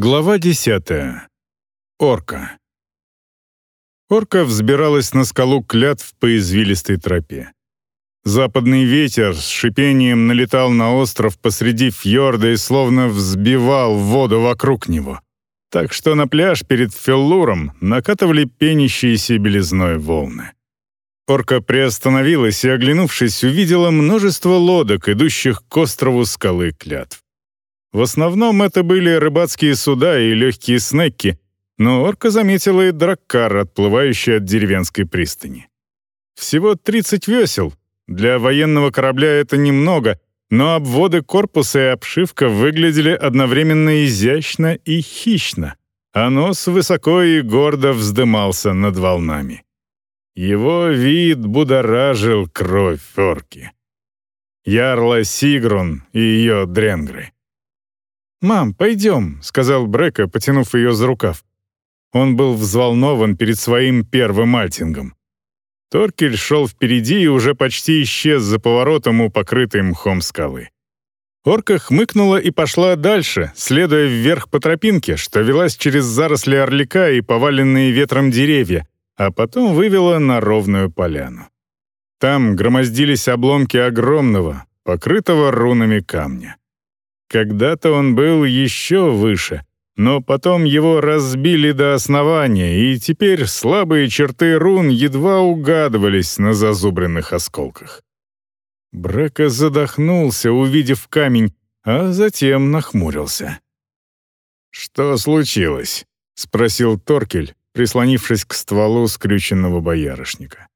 Глава десятая. Орка. Орка взбиралась на скалу клятв по извилистой тропе. Западный ветер с шипением налетал на остров посреди фьорда и словно взбивал воду вокруг него. Так что на пляж перед Феллуром накатывали пенящиеся белизной волны. Орка приостановилась и, оглянувшись, увидела множество лодок, идущих к острову скалы клятв. В основном это были рыбацкие суда и легкие снеки, но орка заметила и драккар, отплывающий от деревенской пристани. Всего 30 весел. Для военного корабля это немного, но обводы корпуса и обшивка выглядели одновременно изящно и хищно, а нос высоко и гордо вздымался над волнами. Его вид будоражил кровь орки. Ярла Сигрун и ее дренгры. «Мам, пойдем», — сказал Брека, потянув ее за рукав. Он был взволнован перед своим первым альтингом. Торкель шел впереди и уже почти исчез за поворотом у покрытой мхом скалы. Орка хмыкнула и пошла дальше, следуя вверх по тропинке, что велась через заросли орлика и поваленные ветром деревья, а потом вывела на ровную поляну. Там громоздились обломки огромного, покрытого рунами камня. Когда-то он был еще выше, но потом его разбили до основания, и теперь слабые черты рун едва угадывались на зазубренных осколках. Брека задохнулся, увидев камень, а затем нахмурился. «Что случилось?» — спросил Торкель, прислонившись к стволу скрюченного боярышника.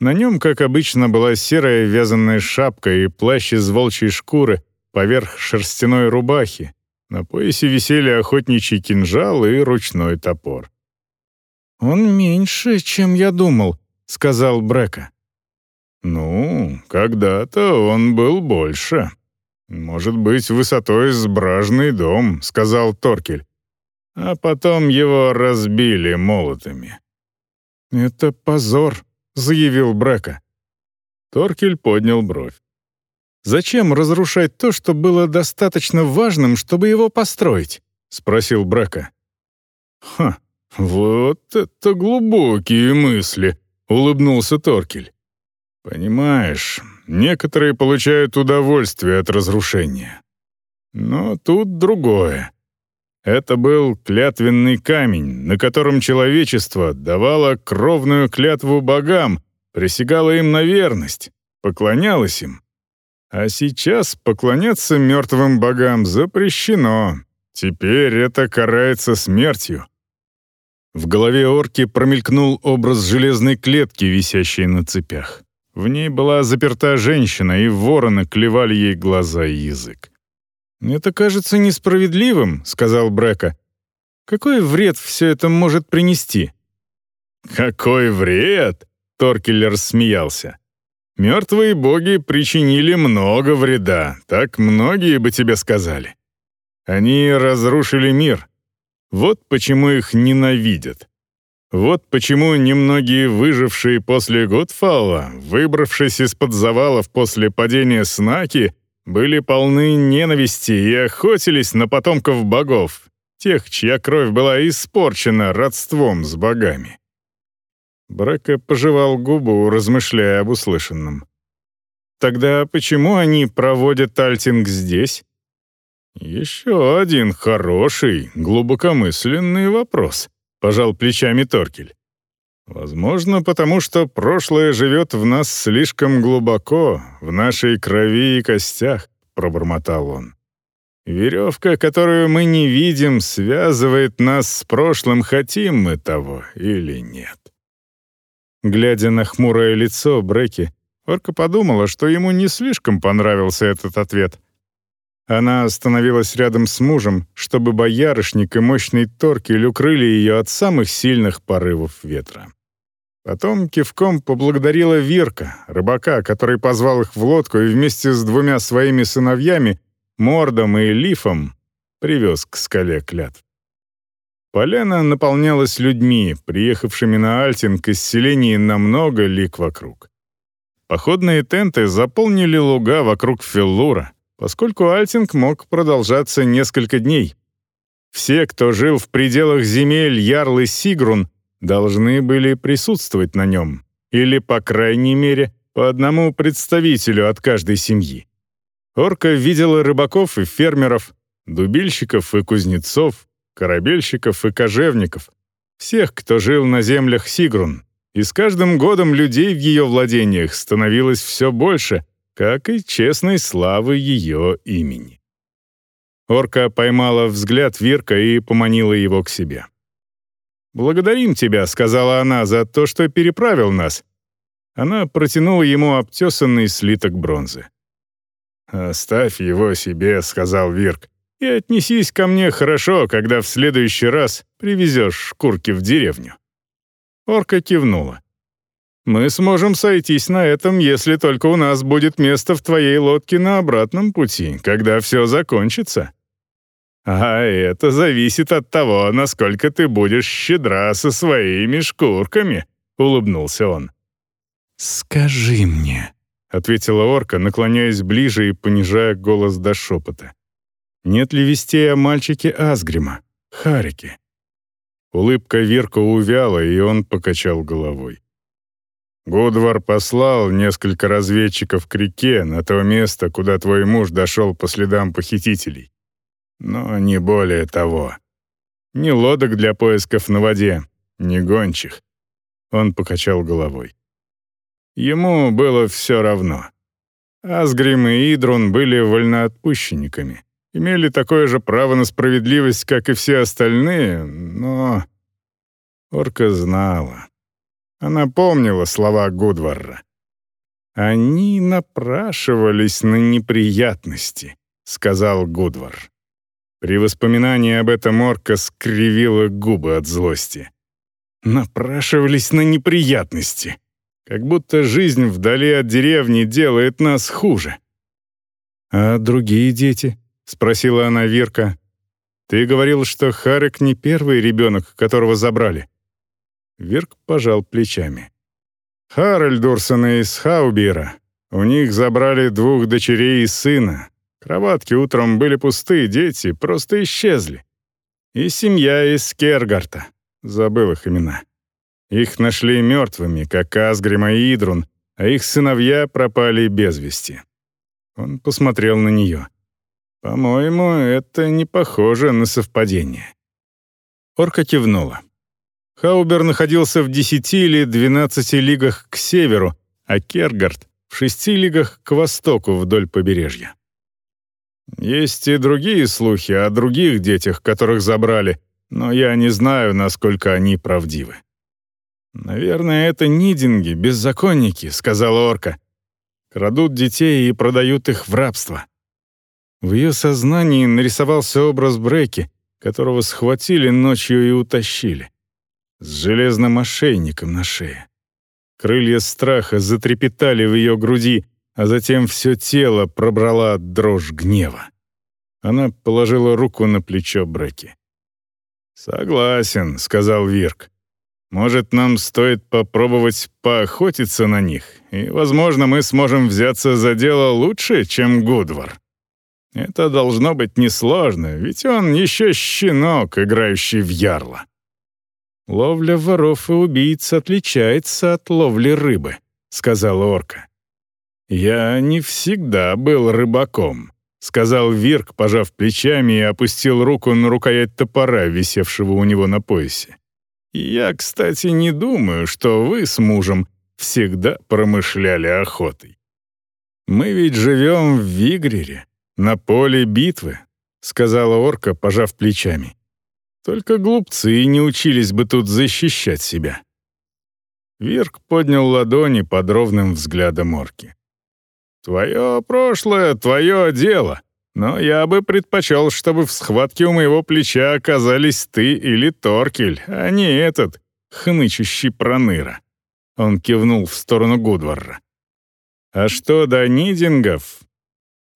На нем, как обычно, была серая вязаная шапка и плащ из волчьей шкуры, поверх шерстяной рубахи. На поясе висели охотничий кинжал и ручной топор. «Он меньше, чем я думал», — сказал Брека. «Ну, когда-то он был больше. Может быть, высотой с бражный дом», — сказал Торкель. А потом его разбили молотами. «Это позор», — заявил Брека. Торкель поднял бровь. Зачем разрушать то, что было достаточно важным, чтобы его построить?» — спросил Брака. «Ха, вот это глубокие мысли», — улыбнулся Торкель. «Понимаешь, некоторые получают удовольствие от разрушения. Но тут другое. Это был клятвенный камень, на котором человечество давало кровную клятву богам, присягало им на верность, поклонялось им. А сейчас поклоняться мертвым богам запрещено. Теперь это карается смертью. В голове орки промелькнул образ железной клетки, висящей на цепях. В ней была заперта женщина, и вороны клевали ей глаза и язык. «Это кажется несправедливым», — сказал Брека. «Какой вред все это может принести?» «Какой вред?» — Торкеллер смеялся. Мертвые боги причинили много вреда, так многие бы тебе сказали. Они разрушили мир. Вот почему их ненавидят. Вот почему немногие выжившие после Годфалла, выбравшись из-под завалов после падения Снаки, были полны ненависти и охотились на потомков богов, тех, чья кровь была испорчена родством с богами. Брака пожевал губу, размышляя об услышанном. «Тогда почему они проводят альтинг здесь?» «Еще один хороший, глубокомысленный вопрос», — пожал плечами Торкель. «Возможно, потому что прошлое живет в нас слишком глубоко, в нашей крови и костях», — пробормотал он. «Веревка, которую мы не видим, связывает нас с прошлым, хотим мы того или нет». Глядя на хмурое лицо Бреки, Орка подумала, что ему не слишком понравился этот ответ. Она остановилась рядом с мужем, чтобы боярышник и мощный торкель укрыли ее от самых сильных порывов ветра. Потом кивком поблагодарила Вирка, рыбака, который позвал их в лодку и вместе с двумя своими сыновьями, Мордом и Лифом, привез к скале клятв. Поляна наполнялась людьми, приехавшими на Альтинг из селений на много лик вокруг. Походные тенты заполнили луга вокруг Феллура, поскольку Альтинг мог продолжаться несколько дней. Все, кто жил в пределах земель Ярлы Сигрун, должны были присутствовать на нем, или, по крайней мере, по одному представителю от каждой семьи. Орка видела рыбаков и фермеров, дубильщиков и кузнецов, корабельщиков и кожевников, всех, кто жил на землях Сигрун, и с каждым годом людей в ее владениях становилось все больше, как и честной славы ее имени. Орка поймала взгляд Вирка и поманила его к себе. «Благодарим тебя», — сказала она, — «за то, что переправил нас». Она протянула ему обтесанный слиток бронзы. «Оставь его себе», — сказал Вирк, — «и отнесись ко мне хорошо, когда в следующий раз привезешь шкурки в деревню». Орка кивнула. «Мы сможем сойтись на этом, если только у нас будет место в твоей лодке на обратном пути, когда все закончится». «А это зависит от того, насколько ты будешь щедра со своими шкурками», — улыбнулся он. «Скажи мне», — ответила орка, наклоняясь ближе и понижая голос до шепота. «Нет ли вестей о мальчике Асгрима, Харике?» Улыбка Вирка увяла, и он покачал головой. Гудвар послал несколько разведчиков к реке на то место, куда твой муж дошел по следам похитителей. Но не более того. Ни лодок для поисков на воде, ни гончих. Он покачал головой. Ему было все равно. Асгрим и Идрун были вольноотпущенниками, имели такое же право на справедливость, как и все остальные, но... Орка знала. Она помнила слова Гудварра. «Они напрашивались на неприятности», — сказал Гудвар. При воспоминании об этом орка скривила губы от злости. Напрашивались на неприятности. Как будто жизнь вдали от деревни делает нас хуже. «А другие дети?» — спросила она Вирка. «Ты говорил, что Харек не первый ребенок, которого забрали». Вирк пожал плечами. «Харальдурсона из Хаубира. У них забрали двух дочерей и сына, Кроватки утром были пусты, дети просто исчезли. И семья из Кергарта. Забыл их имена. Их нашли мертвыми, как Асгрима и Идрун, а их сыновья пропали без вести. Он посмотрел на нее. «По-моему, это не похоже на совпадение». Орка кивнула. Хаубер находился в десяти или двенадцати лигах к северу, а Кергард — в шести лигах к востоку вдоль побережья. Есть и другие слухи о других детях, которых забрали, но я не знаю, насколько они правдивы. «Наверное, это нидинги, беззаконники», — сказала орка. «Крадут детей и продают их в рабство». В ее сознании нарисовался образ Бреки, которого схватили ночью и утащили. С железным ошейником на шее. Крылья страха затрепетали в ее груди — а затем все тело пробрала дрожь гнева. Она положила руку на плечо Бреки. «Согласен», — сказал Вирк. «Может, нам стоит попробовать поохотиться на них, и, возможно, мы сможем взяться за дело лучше, чем Гудвар. Это должно быть несложно, ведь он еще щенок, играющий в ярло». «Ловля воров и убийц отличается от ловли рыбы», — сказала орка. «Я не всегда был рыбаком», — сказал Вирк, пожав плечами и опустил руку на рукоять топора, висевшего у него на поясе. «Я, кстати, не думаю, что вы с мужем всегда промышляли охотой. Мы ведь живем в Вигрере, на поле битвы», — сказала орка, пожав плечами. «Только глупцы не учились бы тут защищать себя». Вирк поднял ладони под ровным взглядом орки. Твое прошлое — твое дело, но я бы предпочел, чтобы в схватке у моего плеча оказались ты или Торкель, а не этот, хнычущий проныра». Он кивнул в сторону Гудварра. «А что до нидингов?»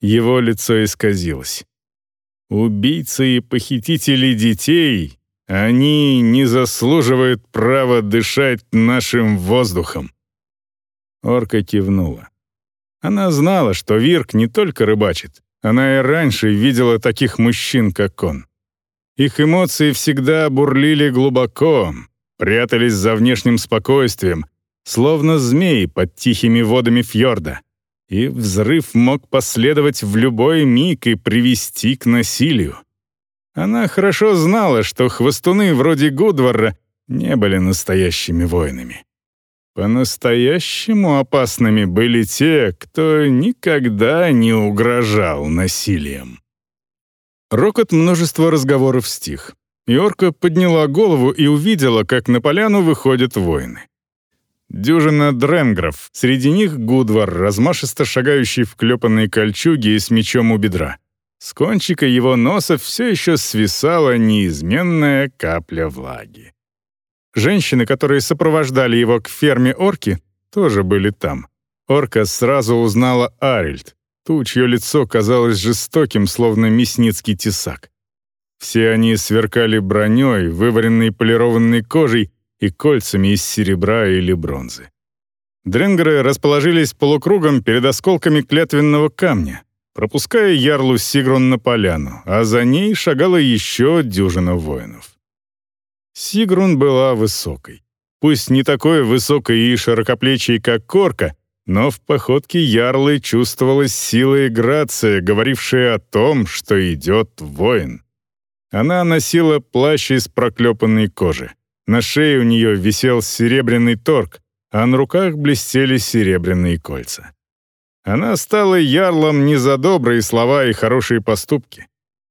Его лицо исказилось. «Убийцы и похитители детей, они не заслуживают права дышать нашим воздухом». Орка кивнула. Она знала, что Вирк не только рыбачит, она и раньше видела таких мужчин, как он. Их эмоции всегда бурлили глубоко, прятались за внешним спокойствием, словно змеи под тихими водами фьорда. И взрыв мог последовать в любой миг и привести к насилию. Она хорошо знала, что хвостуны вроде Гудварра не были настоящими воинами. По-настоящему опасными были те, кто никогда не угрожал насилием. Рокот множества разговоров стих. Йорка подняла голову и увидела, как на поляну выходят воины. Дюжина дренгров, среди них Гудвар, размашисто шагающий в клепанной кольчуге и с мечом у бедра. С кончика его носа все еще свисала неизменная капля влаги. Женщины, которые сопровождали его к ферме орки, тоже были там. Орка сразу узнала Арильд, ту, чье лицо казалось жестоким, словно мясницкий тесак. Все они сверкали броней, вываренной полированной кожей и кольцами из серебра или бронзы. Дренгеры расположились полукругом перед осколками клятвенного камня, пропуская ярлу Сигрун на поляну, а за ней шагала еще дюжина воинов. Сигрун была высокой. Пусть не такой высокой и широкоплечей, как Корка, но в походке ярлы чувствовалась сила и грация, говорившая о том, что идет воин. Она носила плащ из проклепанной кожи. На шее у нее висел серебряный торг, а на руках блестели серебряные кольца. Она стала ярлом не за добрые слова и хорошие поступки.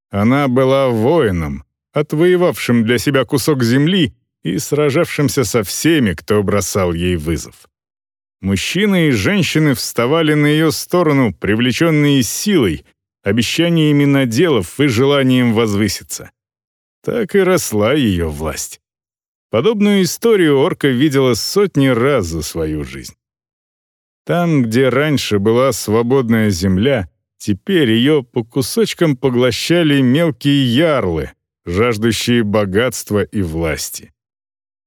Она была воином, отвоевавшим для себя кусок земли и сражавшимся со всеми, кто бросал ей вызов. Мужчины и женщины вставали на ее сторону, привлеченные силой, обещаниями наделов и желанием возвыситься. Так и росла ее власть. Подобную историю орка видела сотни раз за свою жизнь. Там, где раньше была свободная земля, теперь ее по кусочкам поглощали мелкие ярлы, жаждущие богатства и власти.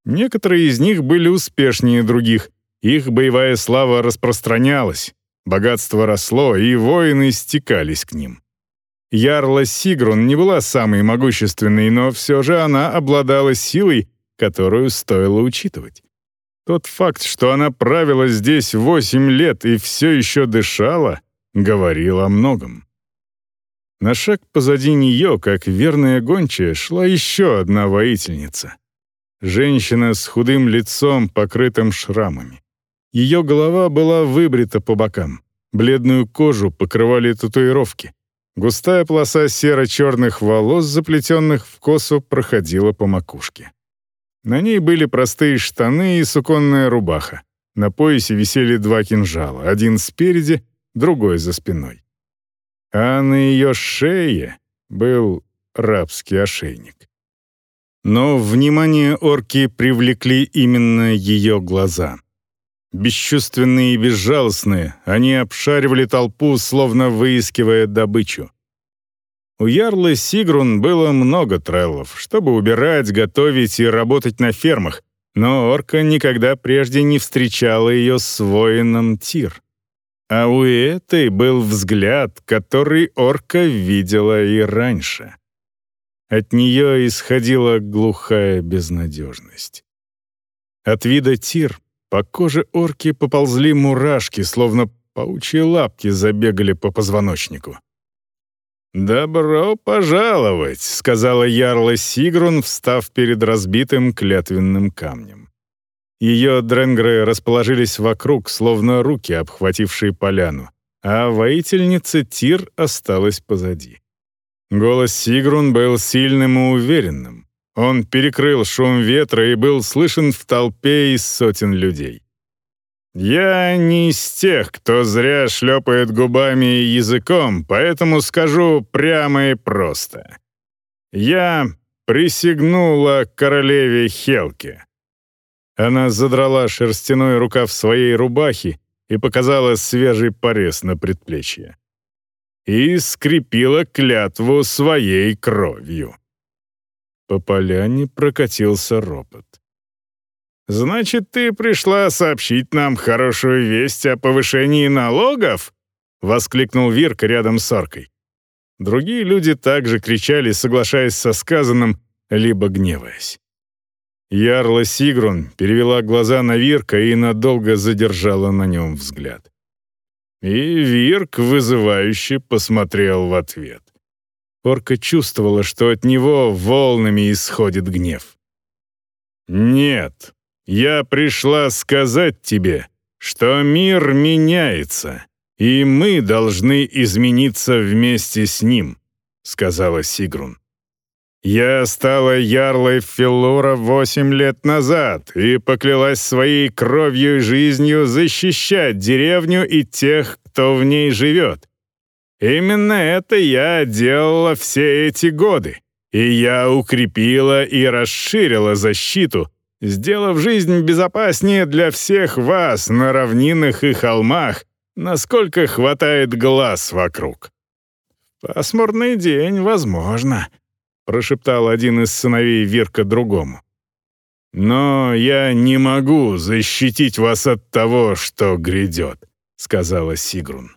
Некоторые из них были успешнее других, их боевая слава распространялась, богатство росло, и воины стекались к ним. Ярла Сигрун не была самой могущественной, но все же она обладала силой, которую стоило учитывать. Тот факт, что она правила здесь восемь лет и все еще дышала, говорил о многом. На шаг позади нее, как верная гончая, шла еще одна воительница. Женщина с худым лицом, покрытым шрамами. Ее голова была выбрита по бокам. Бледную кожу покрывали татуировки. Густая полоса серо-черных волос, заплетенных в косу, проходила по макушке. На ней были простые штаны и суконная рубаха. На поясе висели два кинжала, один спереди, другой за спиной. А на ее шее был рабский ошейник. Но внимание орки привлекли именно ее глаза. Бесчувственные и безжалостные, они обшаривали толпу, словно выискивая добычу. У Ярлы Сигрун было много треллов, чтобы убирать, готовить и работать на фермах, но орка никогда прежде не встречала ее с воином Тир. А у этой был взгляд, который орка видела и раньше. От нее исходила глухая безнадежность. От вида Тир по коже орки поползли мурашки, словно паучьи лапки забегали по позвоночнику. «Добро пожаловать», — сказала Ярла Сигрун, встав перед разбитым клятвенным камнем. Ее дренгры расположились вокруг, словно руки, обхватившие поляну, а воительница Тир осталась позади. Голос Сигрун был сильным и уверенным. Он перекрыл шум ветра и был слышен в толпе из сотен людей. «Я не из тех, кто зря шлепает губами и языком, поэтому скажу прямо и просто. Я присягнула королеве Хелке». Она задрала шерстяной рукав своей рубахи и показала свежий порез на предплечье. И скрепила клятву своей кровью. По поляне прокатился ропот. «Значит, ты пришла сообщить нам хорошую весть о повышении налогов?» — воскликнул Вирка рядом с аркой. Другие люди также кричали, соглашаясь со сказанным, либо гневаясь. Ярла Сигрун перевела глаза на Вирка и надолго задержала на нем взгляд. И Вирк вызывающе посмотрел в ответ. Орка чувствовала, что от него волнами исходит гнев. «Нет, я пришла сказать тебе, что мир меняется, и мы должны измениться вместе с ним», — сказала Сигрун. «Я стала ярлой Филора восемь лет назад и поклялась своей кровью и жизнью защищать деревню и тех, кто в ней живет. Именно это я делала все эти годы, и я укрепила и расширила защиту, сделав жизнь безопаснее для всех вас на равнинах и холмах, насколько хватает глаз вокруг. «Пасмурный день, возможно», — прошептал один из сыновей Вирка другому. «Но я не могу защитить вас от того, что грядет», — сказала Сигрун.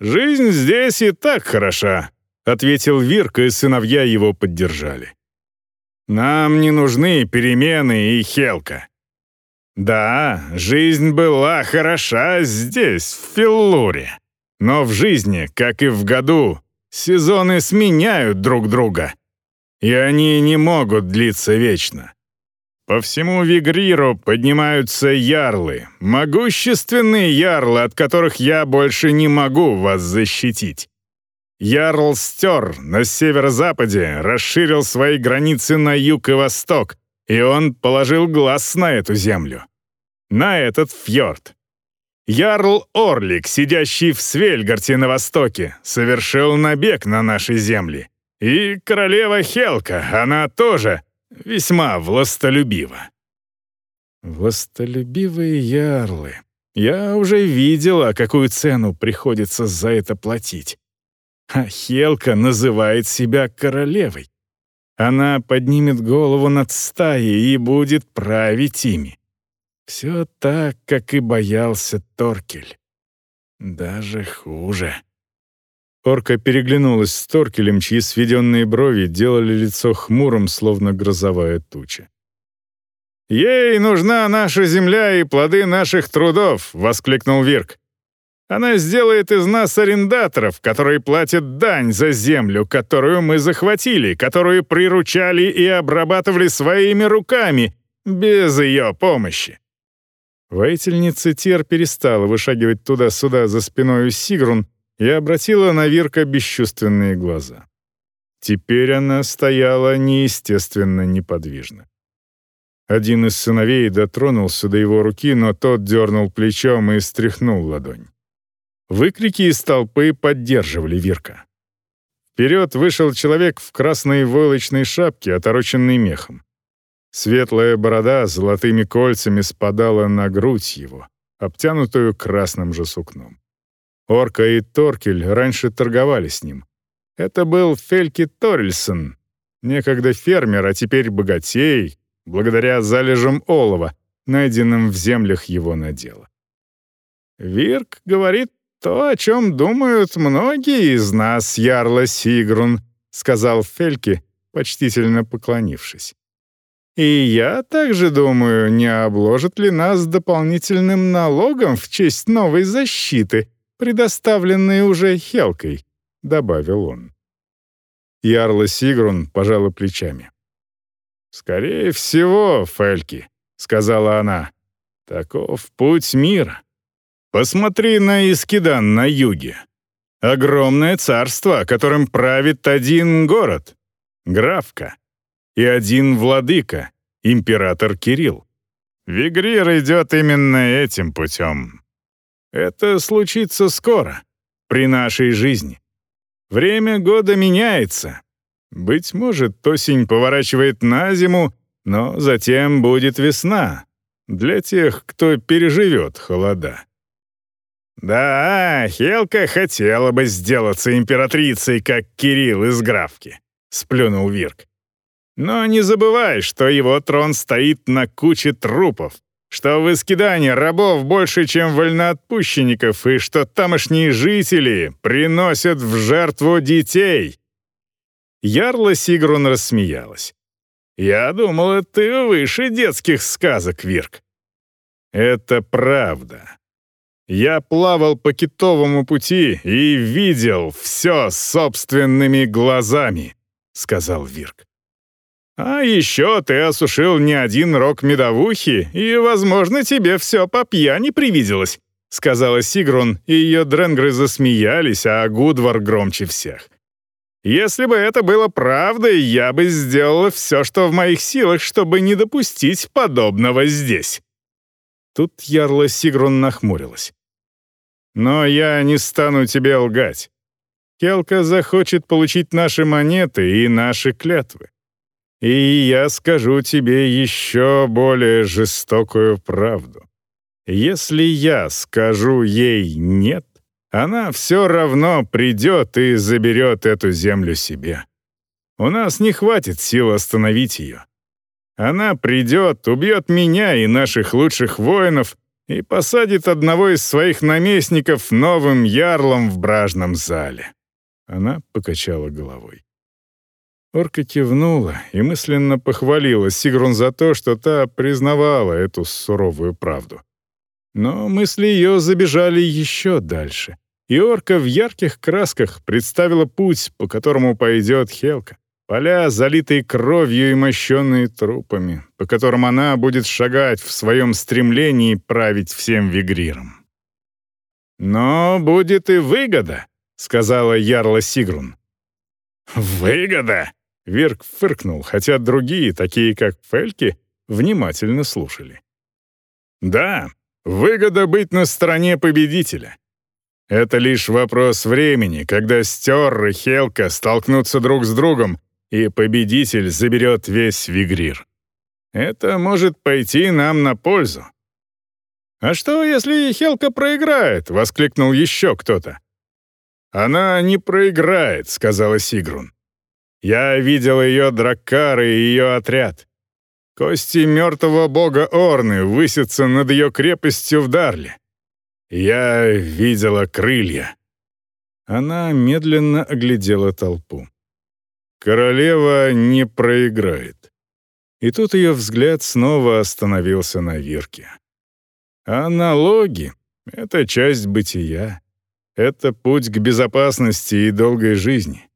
«Жизнь здесь и так хороша», — ответил Вирка, и сыновья его поддержали. «Нам не нужны перемены и Хелка. Да, жизнь была хороша здесь, в Филлуре. Но в жизни, как и в году, сезоны сменяют друг друга. И они не могут длиться вечно. По всему Вигриру поднимаются ярлы, могущественные ярлы, от которых я больше не могу вас защитить. Ярл Стер на северо-западе расширил свои границы на юг и восток, и он положил глаз на эту землю. На этот фьорд. Ярл Орлик, сидящий в Свельгарте на востоке, совершил набег на наши земли. И королева Хелка, она тоже весьма властолюбива. Властолюбивые ярлы. Я уже видела, какую цену приходится за это платить. А Хелка называет себя королевой. Она поднимет голову над стаей и будет править ими. Все так, как и боялся Торкель. Даже хуже. Орка переглянулась с Торкелем, чьи сведенные брови делали лицо хмурым, словно грозовая туча. «Ей нужна наша земля и плоды наших трудов!» — воскликнул Вирк. Она сделает из нас арендаторов, которые платят дань за землю, которую мы захватили, которую приручали и обрабатывали своими руками, без ее помощи». Воительница Тер перестала вышагивать туда-сюда за спиной Сигрун и обратила на Вирка бесчувственные глаза. Теперь она стояла неестественно неподвижно. Один из сыновей дотронулся до его руки, но тот дернул плечом и стряхнул ладонь. Выкрики из толпы поддерживали Вирка. Вперед вышел человек в красной войлочной шапке, отороченной мехом. Светлая борода золотыми кольцами спадала на грудь его, обтянутую красным же сукном. Орка и Торкель раньше торговали с ним. Это был Фельки Торельсон, некогда фермер, а теперь богатей, благодаря залежам олова, найденным в землях его надела. Вирк говорит, «То, о чем думают многие из нас, Ярла Сигрун», — сказал Фельки, почтительно поклонившись. «И я также думаю, не обложат ли нас дополнительным налогом в честь новой защиты, предоставленной уже Хелкой», — добавил он. Ярла Сигрун пожала плечами. «Скорее всего, Фельки», — сказала она, — «таков путь мира». Посмотри на Искидан на юге. Огромное царство, которым правит один город — Графка, и один владыка — император Кирилл. Вигрир идет именно этим путем. Это случится скоро, при нашей жизни. Время года меняется. Быть может, осень поворачивает на зиму, но затем будет весна для тех, кто переживет холода. «Да, Хелка хотела бы сделаться императрицей, как Кирилл из Графки», — сплюнул Вирк. «Но не забывай, что его трон стоит на куче трупов, что в Искидане рабов больше, чем вольноотпущенников, и что тамошние жители приносят в жертву детей». Ярла Сигрун рассмеялась. «Я думала, ты выше детских сказок, Вирк». «Это правда. Я плавал по китовому пути и видел все собственными глазами», — сказал Вирк. А еще ты осушил не один рог медовухи, и, возможно, тебе все по пьяни привиделось», — сказала Сигрун, и ее дренгры засмеялись, а Гудвар громче всех. «Если бы это было правдой, я бы сделала все, что в моих силах, чтобы не допустить подобного здесь». Тут ярла Сигрун нахмурилась. «Но я не стану тебе лгать. Келка захочет получить наши монеты и наши клятвы. И я скажу тебе еще более жестокую правду. Если я скажу ей «нет», она все равно придет и заберет эту землю себе. У нас не хватит сил остановить ее. Она придет, убьет меня и наших лучших воинов и посадит одного из своих наместников новым ярлом в бражном зале. Она покачала головой. Орка кивнула и мысленно похвалила Сигрун за то, что та признавала эту суровую правду. Но мысли ее забежали еще дальше, и орка в ярких красках представила путь, по которому пойдет Хелка. Поля, залитые кровью и мощенные трупами, по которым она будет шагать в своем стремлении править всем вигриром. «Но будет и выгода», — сказала Ярла Сигрун. «Выгода?» Верк фыркнул, хотя другие, такие как Фельки, внимательно слушали. «Да, выгода быть на стороне победителя. Это лишь вопрос времени, когда Стер и Хелка столкнутся друг с другом, и победитель заберет весь Вигрир. Это может пойти нам на пользу». «А что, если Хелка проиграет?» — воскликнул еще кто-то. «Она не проиграет», — сказала Сигрун. Я видел ее драккар и ее отряд. Кости мертвого бога Орны высятся над ее крепостью в Дарле. Я видела крылья. Она медленно оглядела толпу. Королева не проиграет. И тут ее взгляд снова остановился на Вирке. А налоги — это часть бытия. Это путь к безопасности и долгой жизни.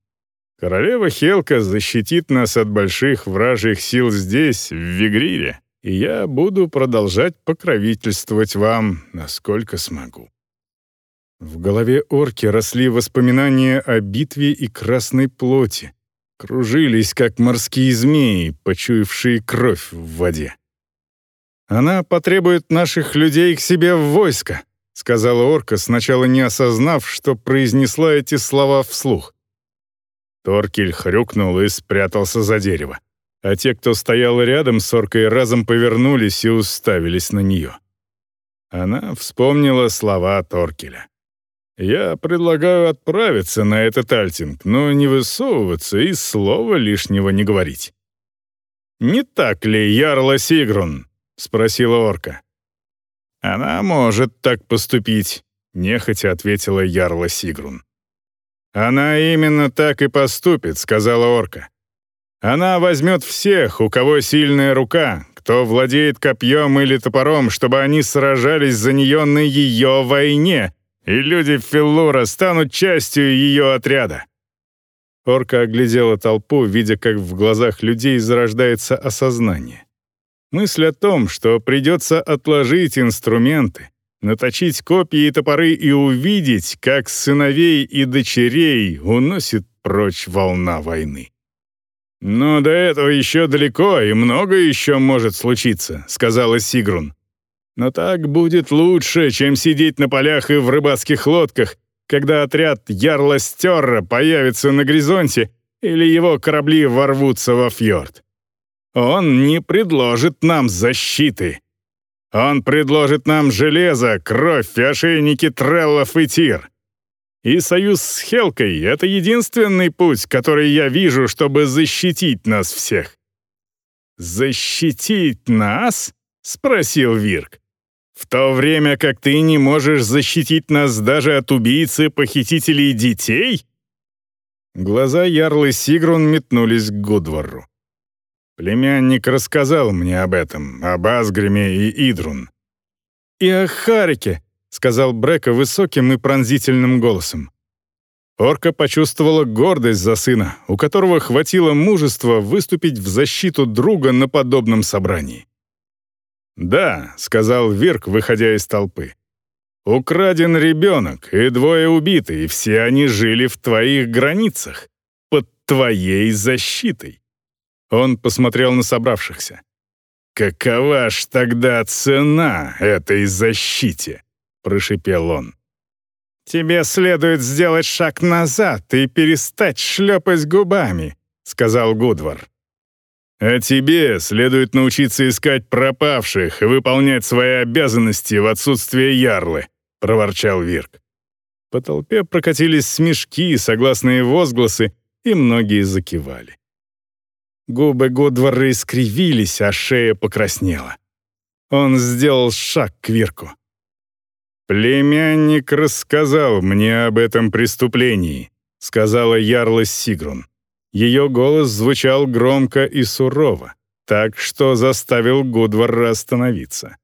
Королева Хелка защитит нас от больших вражьих сил здесь, в Вигрире, и я буду продолжать покровительствовать вам, насколько смогу». В голове орки росли воспоминания о битве и красной плоти, кружились, как морские змеи, почуявшие кровь в воде. «Она потребует наших людей к себе в войско», — сказала орка, сначала не осознав, что произнесла эти слова вслух. Торкель хрюкнул и спрятался за дерево. А те, кто стоял рядом с оркой, разом повернулись и уставились на нее. Она вспомнила слова Торкеля. «Я предлагаю отправиться на этот альтинг, но не высовываться и слова лишнего не говорить». «Не так ли, Ярла Сигрун?» — спросила орка. «Она может так поступить», — нехотя ответила Ярла Сигрун. «Она именно так и поступит», — сказала орка. «Она возьмет всех, у кого сильная рука, кто владеет копьем или топором, чтобы они сражались за нее на ее войне, и люди Филлура станут частью ее отряда». Орка оглядела толпу, видя, как в глазах людей зарождается осознание. Мысль о том, что придется отложить инструменты, наточить копья и топоры и увидеть, как сыновей и дочерей уносит прочь волна войны. «Но до этого еще далеко, и много еще может случиться», — сказала Сигрун. «Но так будет лучше, чем сидеть на полях и в рыбацких лодках, когда отряд Ярла Стерра появится на горизонте или его корабли ворвутся во фьорд. Он не предложит нам защиты, он предложит нам железо, кровь ошейники треллов и тир. И союз с Хелкой — это единственный путь, который я вижу, чтобы защитить нас всех». «Защитить нас?» — спросил Вирк. «В то время как ты не можешь защитить нас даже от убийцы похитителей детей?» Глаза Ярлы Сигрун метнулись к Гудвару. Племянник рассказал мне об этом, об Асгриме и Идрун. «И о Харике», — сказал Брека высоким и пронзительным голосом. Орка почувствовала гордость за сына, у которого хватило мужества выступить в защиту друга на подобном собрании. «Да», — сказал Вирк, выходя из толпы. «Украден ребенок, и двое убиты, и все они жили в твоих границах, под твоей защитой». Он посмотрел на собравшихся. «Какова ж тогда цена этой защите?» — прошипел он. «Тебе следует сделать шаг назад и перестать шлепать губами», — сказал Гудвар. «А тебе следует научиться искать пропавших и выполнять свои обязанности в отсутствие ярлы», — проворчал Вирк. По толпе прокатились смешки, согласные возгласы, и многие закивали. Губы Гудвара искривились, а шея покраснела. Он сделал шаг к Вирку. «Племянник рассказал мне об этом преступлении», — сказала Ярла Сигрун. Ее голос звучал громко и сурово, так что заставил Гудвара остановиться.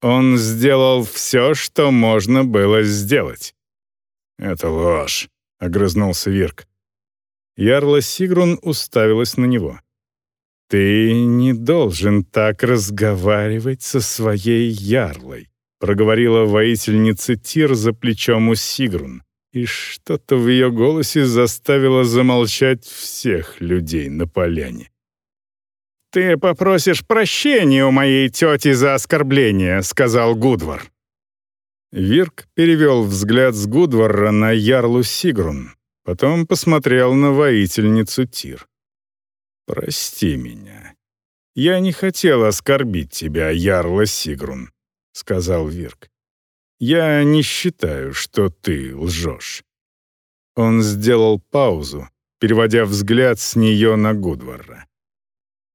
Он сделал все, что можно было сделать. «Это ложь», — огрызнулся Вирк. Ярла Сигрун уставилась на него. «Ты не должен так разговаривать со своей Ярлой», проговорила воительница Тир за плечом у Сигрун и что-то в ее голосе заставило замолчать всех людей на поляне. «Ты попросишь прощения у моей тети за оскорбление», — сказал Гудвар. Вирк перевел взгляд с Гудвара на Ярлу Сигрун, потом посмотрел на воительницу Тир. «Прости меня. Я не хотел оскорбить тебя, Ярла Сигрун», — сказал Вирк. Я не считаю, что ты лжешь». Он сделал паузу, переводя взгляд с нее на Гудвара.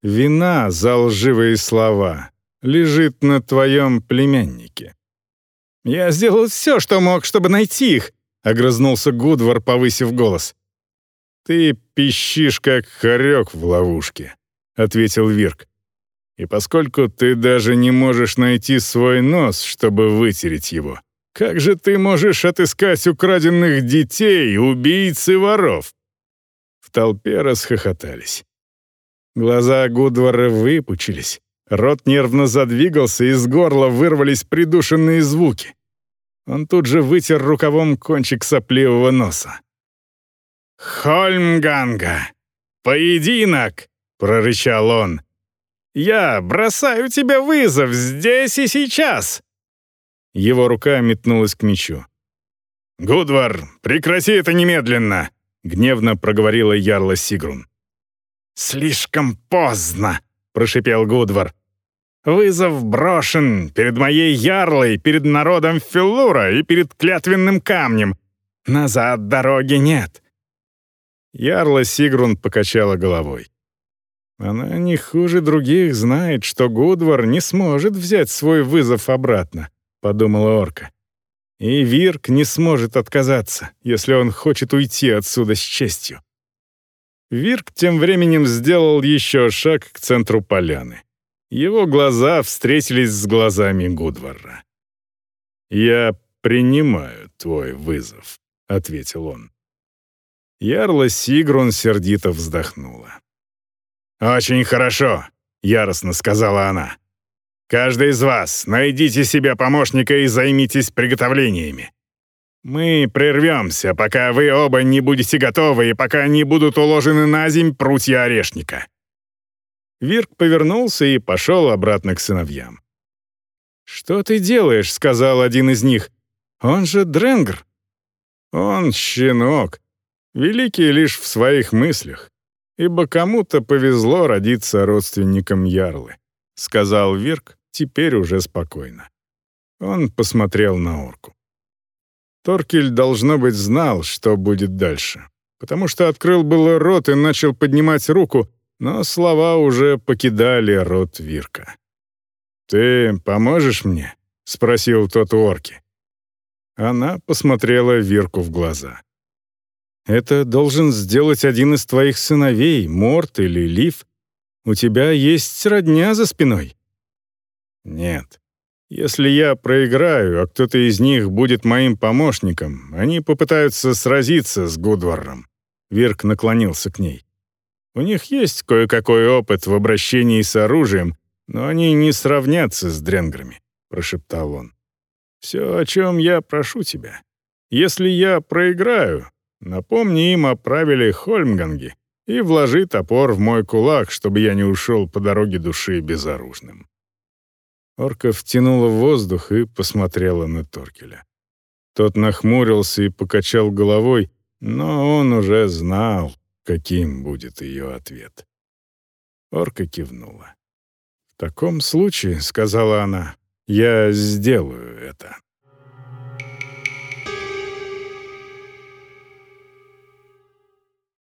«Вина за лживые слова лежит на твоем племяннике». «Я сделал все, что мог, чтобы найти их», — огрызнулся Гудвар, повысив голос. «Ты пищишь, как хорек в ловушке», — ответил Вирк. И поскольку ты даже не можешь найти свой нос, чтобы вытереть его, как же ты можешь отыскать украденных детей, убийц и воров?» В толпе расхохотались. Глаза Гудвара выпучились, рот нервно задвигался, из горла вырвались придушенные звуки. Он тут же вытер рукавом кончик сопливого носа. «Хольмганга! Поединок!» — прорычал он. Я бросаю тебе вызов здесь и сейчас!» Его рука метнулась к мечу. «Гудвар, прекрати это немедленно!» — гневно проговорила Ярла Сигрун. «Слишком поздно!» — прошипел Гудвар. «Вызов брошен перед моей Ярлой, перед народом Филлура и перед клятвенным камнем. Назад дороги нет!» Ярла Сигрун покачала головой. Она не хуже других знает, что Гудвар не сможет взять свой вызов обратно, подумала орка. И Вирк не сможет отказаться, если он хочет уйти отсюда с честью. Вирк тем временем сделал еще шаг к центру поляны. Его глаза встретились с глазами Гудвара. «Я принимаю твой вызов», — ответил он. Ярла Сигрун сердито вздохнула. «Очень хорошо», — яростно сказала она. «Каждый из вас найдите себе помощника и займитесь приготовлениями. Мы прервемся, пока вы оба не будете готовы и пока не будут уложены на земь прутья орешника». Вирк повернулся и пошел обратно к сыновьям. «Что ты делаешь?» — сказал один из них. «Он же Дренгр». «Он щенок, великий лишь в своих мыслях ибо кому-то повезло родиться родственником Ярлы», — сказал Вирк теперь уже спокойно. Он посмотрел на орку. Торкель, должно быть, знал, что будет дальше, потому что открыл было рот и начал поднимать руку, но слова уже покидали рот Вирка. «Ты поможешь мне?» — спросил тот у орки. Она посмотрела Вирку в глаза. «Это должен сделать один из твоих сыновей, Морт или Лив. У тебя есть родня за спиной». «Нет. Если я проиграю, а кто-то из них будет моим помощником, они попытаются сразиться с Гудваром». Вирк наклонился к ней. «У них есть кое-какой опыт в обращении с оружием, но они не сравнятся с дренграми», — прошептал он. «Все, о чем я прошу тебя. Если я проиграю, напомни им о правиле Хольмганги и вложи топор в мой кулак, чтобы я не ушел по дороге души безоружным». Орка втянула воздух и посмотрела на Торкеля. Тот нахмурился и покачал головой, но он уже знал, каким будет ее ответ. Орка кивнула. «В таком случае, — сказала она, — я сделаю это».